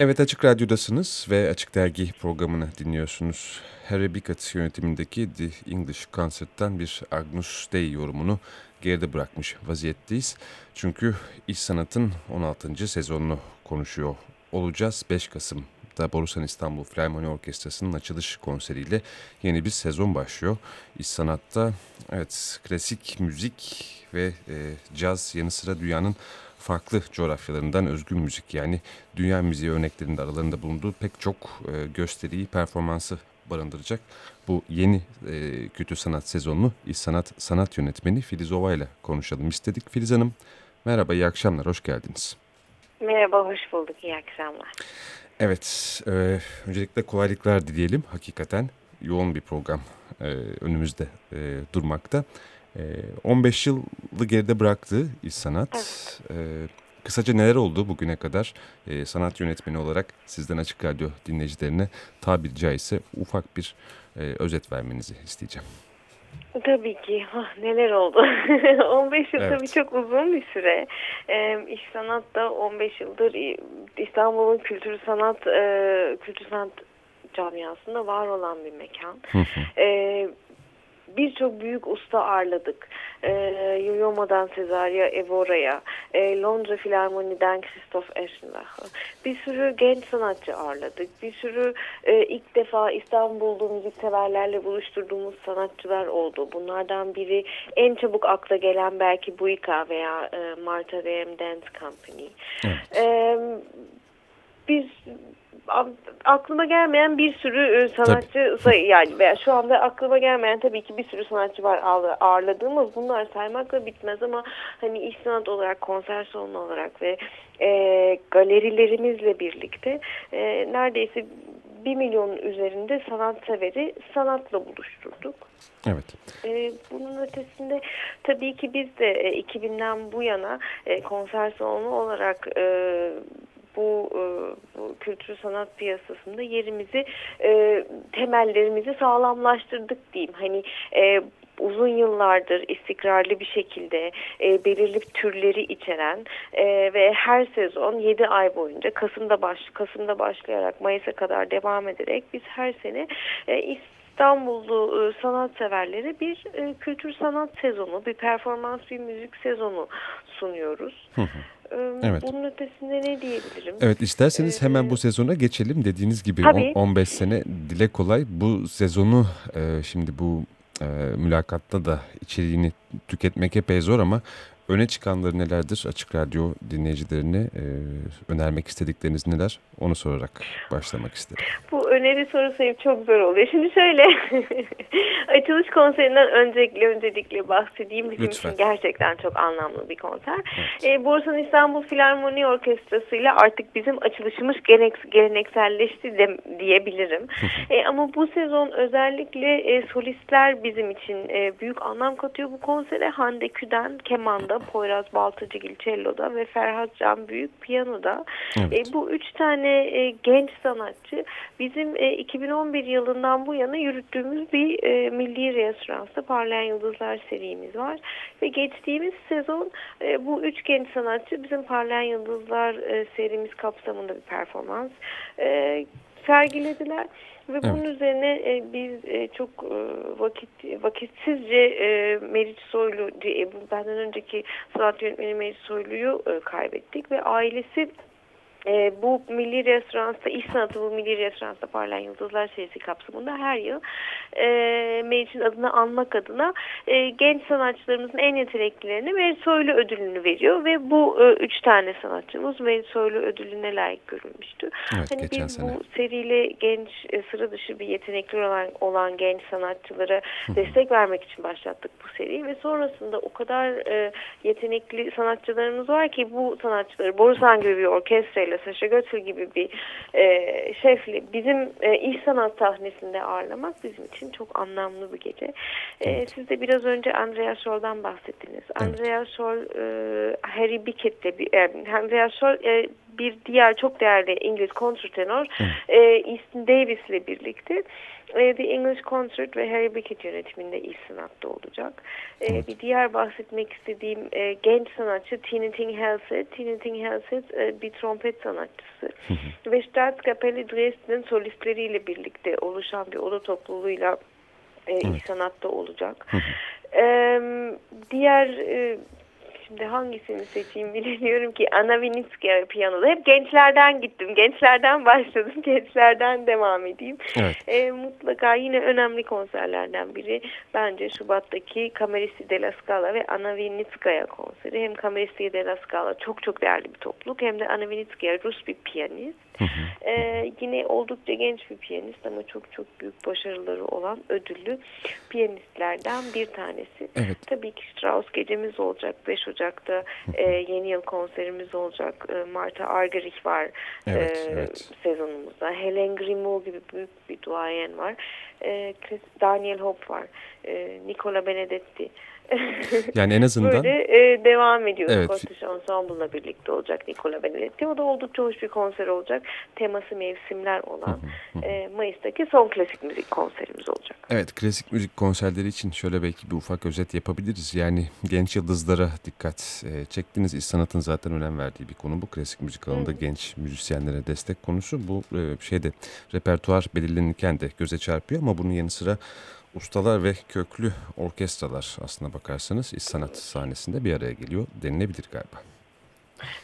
Evet Açık Radyo'dasınız ve Açık Dergi programını dinliyorsunuz. Harry Bickett yönetimindeki The English Concert'tan bir Agnus Dei yorumunu geride bırakmış vaziyetteyiz. Çünkü iş sanatın 16. sezonunu konuşuyor olacağız. 5 Kasım'da Borusan İstanbul Filarmoni Orkestrası'nın açılış konseriyle yeni bir sezon başlıyor. İş sanatta evet klasik müzik ve e, caz yanı sıra dünyanın farklı coğrafyalarından özgün müzik yani dünya müziği örneklerinde aralarında bulunduğu pek çok e, gösteriyi, performansı barındıracak bu yeni e, kültür sanat sezonunu İş Sanat Sanat Yönetmeni Filiz Ova ile konuşalım istedik. Filiz Hanım merhaba, iyi akşamlar, hoş geldiniz. Merhaba, hoş bulduk, iyi akşamlar. Evet, e, öncelikle kolaylıklar dileyelim. Hakikaten yoğun bir program e, önümüzde e, durmakta. 15 ee, yılı geride bıraktı İş Sanat. Evet. Ee, kısaca neler oldu bugüne kadar ee, sanat yönetmeni olarak sizden Açık Radyo dinleyicilerine tabiri caizse ufak bir e, özet vermenizi isteyeceğim. Tabii ki. Ah, neler oldu? 15 yıl evet. tabii çok uzun bir süre. Ee, İş Sanat da 15 yıldır İstanbul'un kültür sanat e, kültür sanat camiasında var olan bir mekan. ee, birçok büyük usta ağırladık. E, Yoma'dan Cesaria Evora'ya, e, Londra Filarmoni'den Christoph Eschenbach'a. Bir sürü genç sanatçı ağırladık. Bir sürü e, ilk defa İstanbul'da müzikseverlerle buluşturduğumuz sanatçılar oldu. Bunlardan biri en çabuk akla gelen belki Buika veya e, Martha Graham Dance Company. Evet. E, biz aklıma gelmeyen bir sürü e, sanatçı sayı yani veya şu anda aklıma gelmeyen tabii ki bir sürü sanatçı var ağırladığımız bunlar saymakla bitmez ama hani iş sanat olarak konser salonu olarak ve e, galerilerimizle birlikte e, neredeyse bir milyonun üzerinde sanatseveri sanatla buluşturduk. Evet. Ee, bunun ötesinde tabii ki biz de e, 2000'den bu yana e, konser salonu olarak e, bu, e, bu kültür sanat piyasasında yerimizi e, temellerimizi sağlamlaştırdık diyeyim. Hani e, uzun yıllardır istikrarlı bir şekilde e, belirli türleri içeren e, ve her sezon 7 ay boyunca Kasım'da baş Kasım'da başlayarak Mayıs'a kadar devam ederek biz her sene e, İstanbullu e, sanatseverlere bir e, kültür sanat sezonu, bir performans, bir müzik sezonu sunuyoruz. Hı hı. Evet. Bunun ötesinde ne diyebilirim? Evet isterseniz ee, hemen bu sezona geçelim. Dediğiniz gibi tabii. 15 sene dile kolay. Bu sezonu e, şimdi bu e, mülakatta da içeriğini tüketmek epey zor ama öne çıkanları nelerdir? Açık Radyo dinleyicilerine e, önermek istedikleriniz neler? Onu sorarak başlamak istedim. Bu öneri sorusu çok zor oluyor. Şimdi şöyle açılış konserinden öncelikle öncelikle bahsedeyim. Bizim Lütfen. için gerçekten çok anlamlı bir konser. Evet. E, Borsan İstanbul Filarmoni Orkestrası ile artık bizim açılışımız gelenek, gelenekselleşti de, diyebilirim. e, ama bu sezon özellikle e, solistler bizim için e, büyük anlam katıyor bu konsere. Hande Küden kemanda, Poyraz Baltacıgil cello'da ve Ferhat Can Büyük piyanoda. Evet. E, bu üç tane e, genç sanatçı bizim e, 2011 yılından bu yana yürüttüğümüz bir e, milli restoransta Parlayan Yıldızlar serimiz var. Ve geçtiğimiz sezon e, bu üç genç sanatçı bizim Parlayan Yıldızlar e, serimiz kapsamında bir performans e, sergilediler. Ve evet. bunun üzerine e, biz e, çok e, vakit vakitsizce e, Meriç Soylu, e, benden önceki sanat yönetmeni Meriç Soylu'yu e, kaybettik ve ailesi e, bu milli restoransta, iş sanatı bu milli restoransta Parlayan Yıldızlar serisi kapsamında her yıl e, Meriç'in adını anmak adına e, genç sanatçılarımızın en yeteneklilerine Meriç Soylu ödülünü veriyor ve bu e, üç tane sanatçımız Meriç Soylu ödülüne layık görülmüştü. Evet, hani biz sene. bu seriyle genç e, sıra dışı bir yetenekli olan, olan genç sanatçılara destek vermek için başlattık bu seriyi ve sonrasında o kadar e, yetenekli sanatçılarımız var ki bu sanatçıları Borusan gibi bir orkestra ile Saşa Götür gibi bir e, şefle bizim e, iş sanat sahnesinde ağırlamak bizim için çok anlamlı bir gece. E, siz de biraz önce Andrea Scholl'dan bahsettiniz. Evet. Andrea Scholl, e, Harry Bickett'le bir, e, Andrea Scholl e, bir diğer çok değerli İngiliz kontrtenor e, Easton Davis ile birlikte e, The English Concert ve Harry Beckett yönetiminde sanatta olacak. E, bir diğer bahsetmek istediğim e, genç sanatçı Tina Ting Halsey. Tina Ting Halsey e, bir trompet sanatçısı. ve Staatskapelle Dresden'in solistleriyle birlikte oluşan bir oda topluluğuyla e, ilk sanatta olacak. e, diğer e, Şimdi hangisini seçeyim bilemiyorum ki. Anna Vinitskaya piyanoda. Hep gençlerden gittim. Gençlerden başladım. Gençlerden devam edeyim. Evet. E, mutlaka yine önemli konserlerden biri. Bence Şubat'taki Kameristi de la Scala ve Anna Vinitskaya konseri. Hem Kameristi de la Scala çok çok değerli bir topluluk. Hem de Anna Vinitskaya Rus bir piyanist. Hı hı. Ee, yine oldukça genç bir piyanist ama çok çok büyük başarıları olan ödüllü piyanistlerden bir tanesi. Evet. Tabii ki Strauss gecemiz olacak 5 Ocak'ta e, yeni yıl konserimiz olacak. E, Marta Argerich var evet, e, evet. sezonumuzda. Helen Grimaud gibi büyük bir duayen var. E, Daniel Hope var. E, Nicola Benedetti. Yani en azından... Böyle e, devam ediyoruz. Evet. Scottish Ensemble'la birlikte olacak Nicola Benedetti. O da oldukça hoş bir konser olacak. Teması mevsimler olan e, Mayıs'taki son klasik müzik konserimiz olacak. Evet klasik müzik konserleri için şöyle belki bir ufak özet yapabiliriz. Yani genç yıldızlara dikkat e, çektiniz. İş sanatın zaten önem verdiği bir konu bu. Klasik müzik alanında Hı. genç müzisyenlere destek konusu. Bu e, şeyde repertuar belirlenirken de göze çarpıyor ama bunun yanı sıra ustalar ve köklü orkestralar aslına bakarsanız iş sanat sahnesinde bir araya geliyor denilebilir galiba.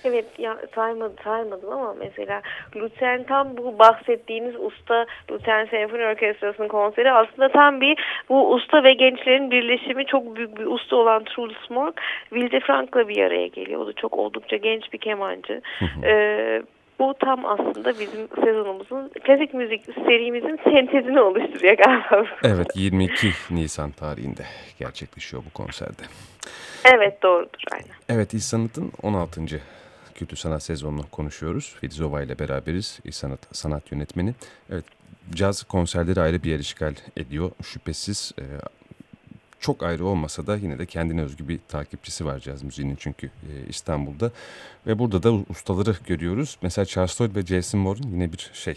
Evet ya saymadım, saymadım ama mesela Lutern tam bu bahsettiğiniz usta Lutern Senfoni Orkestrası'nın konseri aslında tam bir bu usta ve gençlerin birleşimi çok büyük bir usta olan Truls Morg Wilde Frank'la bir araya geliyor. O da çok oldukça genç bir kemancı. ee, bu tam aslında bizim sezonumuzun klasik müzik serimizin sentezini oluşturuyor galiba. Evet 22 Nisan tarihinde gerçekleşiyor bu konserde. Evet doğrudur aynen. Evet İş Sanat'ın 16. Kültür Sanat sezonunu konuşuyoruz. Filizova ile beraberiz İş Sanat, sanat yönetmeni. Evet caz konserleri ayrı bir yer işgal ediyor. Şüphesiz e, çok ayrı olmasa da yine de kendine özgü bir takipçisi var caz müziğinin çünkü e, İstanbul'da. Ve burada da ustaları görüyoruz. Mesela Charles Lloyd ve Jason Moore'un yine bir şey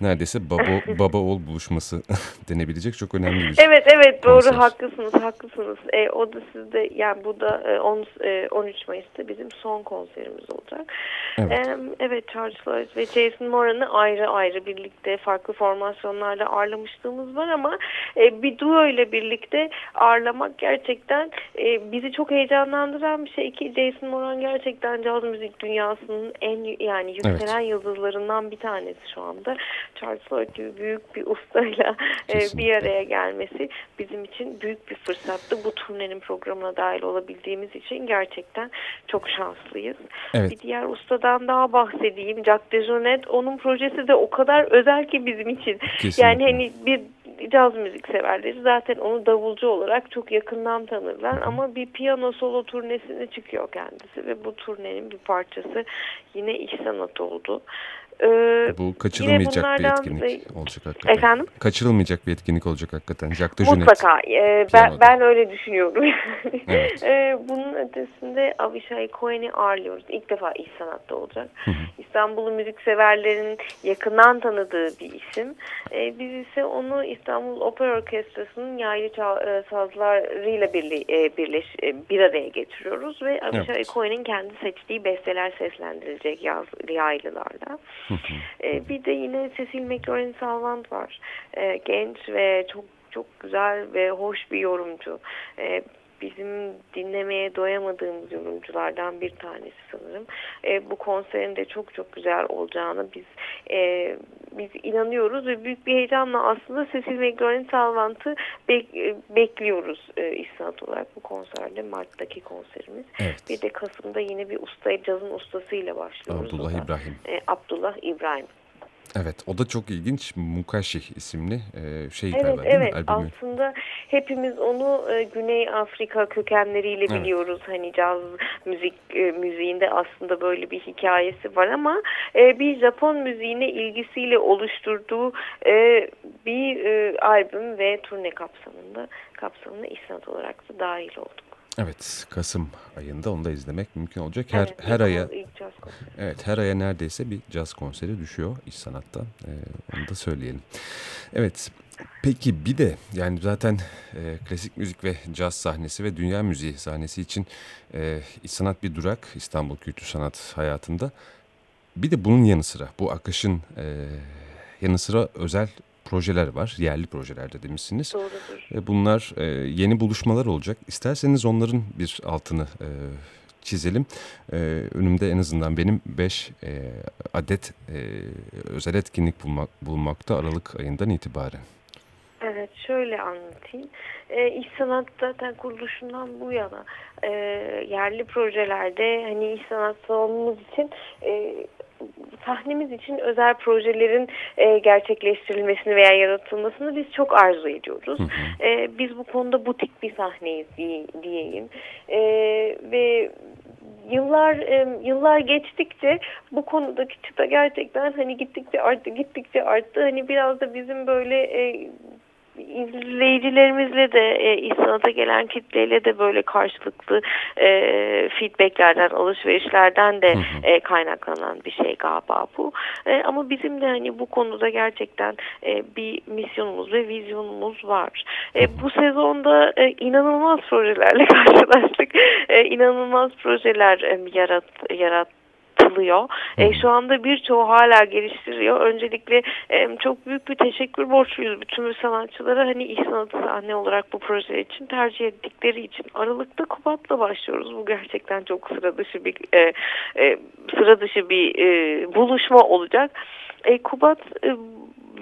neredeyse baba, baba oğul buluşması denebilecek çok önemli bir Evet evet doğru konser. haklısınız haklısınız. E, o da sizde yani bu da e, 10, e, 13 Mayıs'ta bizim son konserimiz olacak. Evet, e, evet Charles Lloyd ve Jason Moore'unu ayrı ayrı birlikte farklı formasyonlarla ağırlamışlığımız var ama e, bir duo ile birlikte ağırlamak gerçekten e, bizi çok heyecanlandıran bir şey ki Jason Moran gerçekten caz müzik dünyasının en yani yükselen evet. yıldızlarından bir tanesi şu anda. Charles Lloyd gibi büyük bir ustayla e, bir araya gelmesi bizim için büyük bir fırsattı. Bu turnenin programına dahil olabildiğimiz için gerçekten çok şanslıyız. Evet. Bir diğer ustadan daha bahsedeyim. Jacques Dejonet onun projesi de o kadar özel ki bizim için. Kesinlikle. Yani hani bir caz müzik severleri zaten onu davulcu olarak çok yakından tanırlar ama bir piyano solo turnesine çıkıyor kendisi ve bu turnenin bir parçası yine iş sanatı oldu. Ee, Bu kaçırılmayacak bir etkinlik olacak hakikaten. Efendim? Kaçırılmayacak bir etkinlik olacak hakikaten. Jacques de Mutlaka. Ee, ben, ben öyle düşünüyorum. evet. ee, bunun ötesinde Avishai Cohen'i ağırlıyoruz. İlk defa iş sanatta olacak. İstanbul'un müzikseverlerin yakından tanıdığı bir isim. Ee, biz ise onu İstanbul Opera Orkestrası'nın yaylı e, sazlarıyla birli, e, birleş, e, bir araya getiriyoruz ve Avishai evet. Cohen'in kendi seçtiği besteler seslendirilecek yaz, yaylılarla e, bir de yine Cecil McLaurin Salvant var. E, genç ve çok çok güzel ve hoş bir yorumcu. E, bizim dinlemeye doyamadığımız yorumculardan bir tanesi sanırım. E, bu konserin de çok çok güzel olacağını biz e, biz inanıyoruz ve büyük bir heyecanla aslında Cecil McLaurin Salvant'ı bek, e, bekliyoruz e, İhsanat olarak bu konserde Mart'taki konserimiz. Evet. Bir de Kasım'da yine bir usta, cazın ustasıyla başlıyoruz. Abdullah İbrahim. E, Abdullah İbrahim. Evet o da çok ilginç Mukashi isimli e, şey evet, galiba Evet evet aslında hepimiz onu e, Güney Afrika kökenleriyle evet. biliyoruz. Hani caz müzik e, müziğinde aslında böyle bir hikayesi var ama e, bir Japon müziğine ilgisiyle oluşturduğu e, bir e, albüm ve turne kapsamında kapsamına isnat olarak da dahil olduk. Evet, Kasım ayında onu da izlemek mümkün olacak. Her evet, her aya Evet, her aya neredeyse bir caz konseri düşüyor iş sanatta. Ee, onu da söyleyelim. Evet. Peki bir de yani zaten e, klasik müzik ve caz sahnesi ve dünya müziği sahnesi için e, iç sanat bir durak İstanbul Kültür Sanat hayatında. Bir de bunun yanı sıra bu akışın e, yanı sıra özel projeler var. Yerli projeler de demişsiniz. Doğrudur. Bunlar e, yeni buluşmalar olacak. İsterseniz onların bir altını e, çizelim. E, önümde en azından benim 5 e, adet e, özel etkinlik bulmak, bulmakta Aralık ayından itibaren. Evet şöyle anlatayım. E, İş Sanat zaten kuruluşundan bu yana e, yerli projelerde hani iş sanat salonumuz için e, sahnemiz için özel projelerin e, gerçekleştirilmesini veya yaratılmasını biz çok arzu ediyoruz. Hı hı. E, biz bu konuda butik bir sahneyiz diye, diyeyim. E, ve yıllar e, yıllar geçtikçe bu konudaki çıta gerçekten hani gittikçe arttı gittikçe arttı. Hani biraz da bizim böyle e, izleyicilerimizle de e, İhsanat'a gelen kitleyle de böyle karşılıklı e, feedbacklerden, alışverişlerden de e, kaynaklanan bir şey galiba bu. E, ama bizim de hani bu konuda gerçekten e, bir misyonumuz ve vizyonumuz var. E, bu sezonda e, inanılmaz projelerle karşılaştık. E, inanılmaz projeler e, yarat, yarat yapılıyor. E, şu anda birçoğu hala geliştiriyor. Öncelikle e, çok büyük bir teşekkür borçluyuz bütün sanatçılara. Hani iş sanatı sahne olarak bu proje için tercih ettikleri için. Aralıkta Kubat'la başlıyoruz. Bu gerçekten çok sıra dışı bir e, e, sıra dışı bir e, buluşma olacak. E, Kubat e,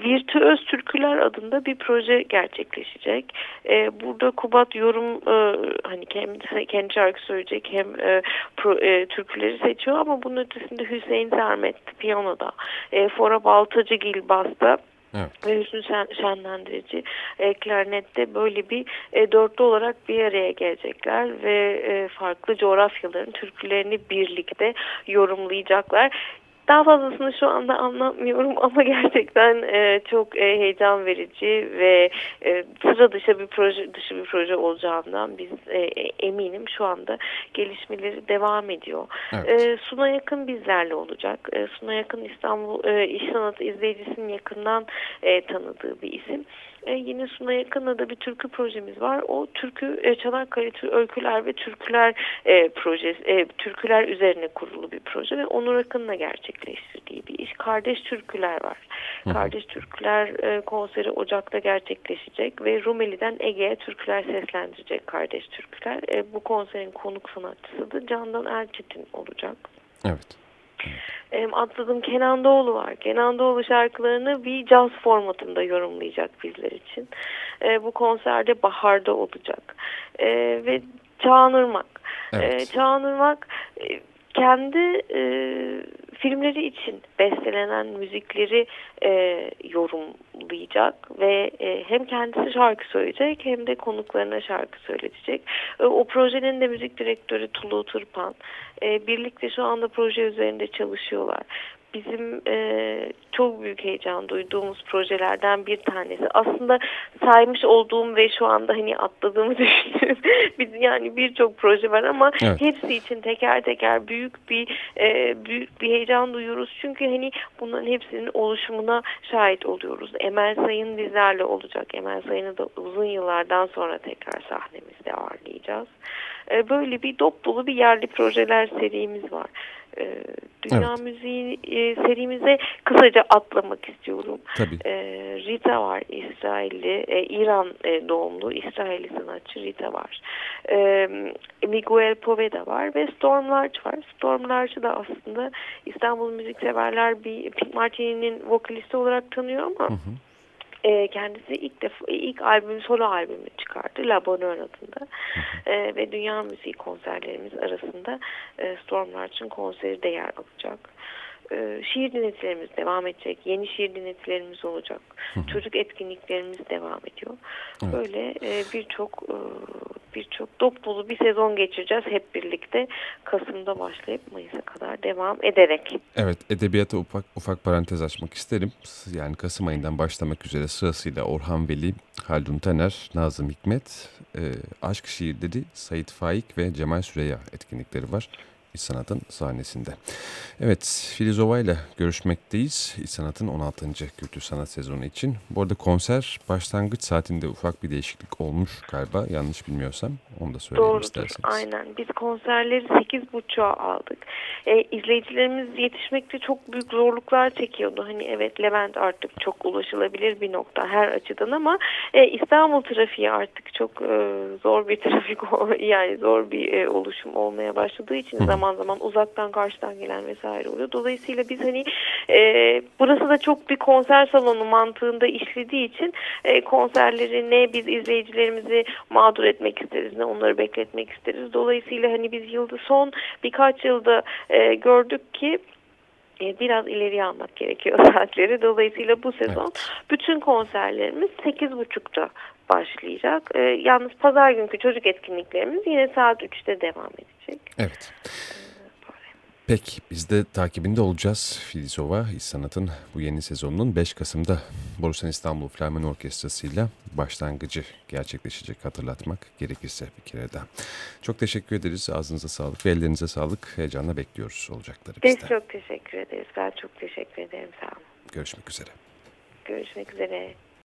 Virtüöz Türküler adında bir proje gerçekleşecek. E, burada Kubat yorum e, hani kendi, kendi şarkı söyleyecek hem e, pro, e, türküleri seçiyor ama bunun ötesinde Hüseyin Sermet piyanoda, e, Fora Baltacıgil basta Evet. Ve Hüsnü Şen, Şenlendirici e, klarnette böyle bir e, dörtlü olarak bir araya gelecekler ve e, farklı coğrafyaların türkülerini birlikte yorumlayacaklar. Daha fazlasını şu anda anlatmıyorum ama gerçekten e, çok e, heyecan verici ve e, sıra dışı bir proje dışı bir proje olacağından biz e, eminim şu anda gelişmeleri devam ediyor. Evet. E, Suna Yakın bizlerle olacak. E, Suna Yakın İstanbul e, İş Sanatı izleyicisinin yakından e, tanıdığı bir isim. E, yine Suna Yakın'da bir türkü projemiz var. O türkü e, Çanakkale öyküler ve türküler e, projesi, e, türküler üzerine kurulu bir proje ve Onur Akın'la gerçekleştirdiği bir iş. Kardeş Türküler var. Hı. Kardeş Türküler e, konseri Ocak'ta gerçekleşecek ve Rumeli'den Ege'ye türküler seslendirecek Kardeş Türküler. E, bu konserin konuk sanatçısı da Candan Erçetin olacak. Evet atladım Kenan Doğulu var. Kenan Doğulu şarkılarını bir caz formatında yorumlayacak bizler için. E, bu konserde baharda olacak. E, ve Çağan Irmak. Evet. E, Çağan Irmak e, kendi e, filmleri için bestelenen müzikleri e, yorumlayacak ve e, hem kendisi şarkı söyleyecek hem de konuklarına şarkı söyletecek. E, o projenin de müzik direktörü Tulu Tırpan. E, birlikte şu anda proje üzerinde çalışıyorlar bizim e, çok büyük heyecan duyduğumuz projelerden bir tanesi. Aslında saymış olduğum ve şu anda hani atladığımı düşündüğüm biz yani birçok proje var ama evet. hepsi için teker teker büyük bir e, büyük bir heyecan duyuyoruz. Çünkü hani bunların hepsinin oluşumuna şahit oluyoruz. Emel Sayın bizlerle olacak. Emel Sayın'ı da uzun yıllardan sonra tekrar sahnemizde ağırlayacağız. E, böyle bir dop dolu bir yerli projeler serimiz var. E, Dünya evet. Müziği e, serimize kısaca atlamak istiyorum. Tabii. E, Rita var, İsrailli, e, İran e, doğumlu İsrailli sanatçı Rita var. E, Miguel Poveda var ve Storm Larch var. Storm Larch'ı da aslında İstanbul müzikseverler bir Pink Martini'nin vokalisti olarak tanıyor ama... Hı hı e, kendisi ilk defa ilk albüm solo albümü çıkardı La Bonheur adında e, ve dünya müziği konserlerimiz arasında e, Storm March'ın konseri de yer alacak. E, şiir dinletilerimiz devam edecek. Yeni şiir dinletilerimiz olacak. Çocuk etkinliklerimiz devam ediyor. Evet. Böyle e, birçok e, birçok dop dolu bir sezon geçireceğiz hep birlikte. Kasım'da başlayıp Mayıs'a kadar devam ederek. Evet edebiyata ufak, ufak parantez açmak isterim. Yani Kasım ayından başlamak üzere sırasıyla Orhan Veli, Haldun Taner, Nazım Hikmet, e, aşk şiirleri Sait Faik ve Cemal Süreya etkinlikleri var. İç Sanat'ın sahnesinde. Evet, Filizova ile görüşmekteyiz. İç Sanat'ın 16. Kültür Sanat sezonu için. Bu arada konser başlangıç saatinde ufak bir değişiklik olmuş galiba. Yanlış bilmiyorsam onu da söyleyelim Doğrudur, isterseniz. Aynen. Biz konserleri 8.30'a aldık. E, izleyicilerimiz yetişmekte çok büyük zorluklar çekiyordu. Hani evet Levent artık çok ulaşılabilir bir nokta her açıdan ama e, İstanbul trafiği artık çok e, zor bir trafik yani zor bir e, oluşum olmaya başladığı için Hı zaman zaman uzaktan karşıdan gelen vesaire oluyor. Dolayısıyla biz hani e, burası da çok bir konser salonu mantığında işlediği için e, konserleri ne biz izleyicilerimizi mağdur etmek isteriz ne onları bekletmek isteriz. Dolayısıyla hani biz yılda son birkaç yılda e, gördük ki biraz ileriye almak gerekiyor saatleri. Dolayısıyla bu sezon evet. bütün konserlerimiz 8.30'da başlayacak. E, yalnız pazar günkü çocuk etkinliklerimiz yine saat 3'te devam edecek. Evet. Peki biz de takibinde olacağız Filizova İş Sanat'ın bu yeni sezonunun 5 Kasım'da Borusan İstanbul Flamen Orkestrası ile başlangıcı gerçekleşecek hatırlatmak gerekirse bir kere daha. Çok teşekkür ederiz. Ağzınıza sağlık ve ellerinize sağlık. Heyecanla bekliyoruz olacakları bizden. Biz çok teşekkür ederiz. Ben çok teşekkür ederim. Sağ olun. Görüşmek üzere. Görüşmek üzere.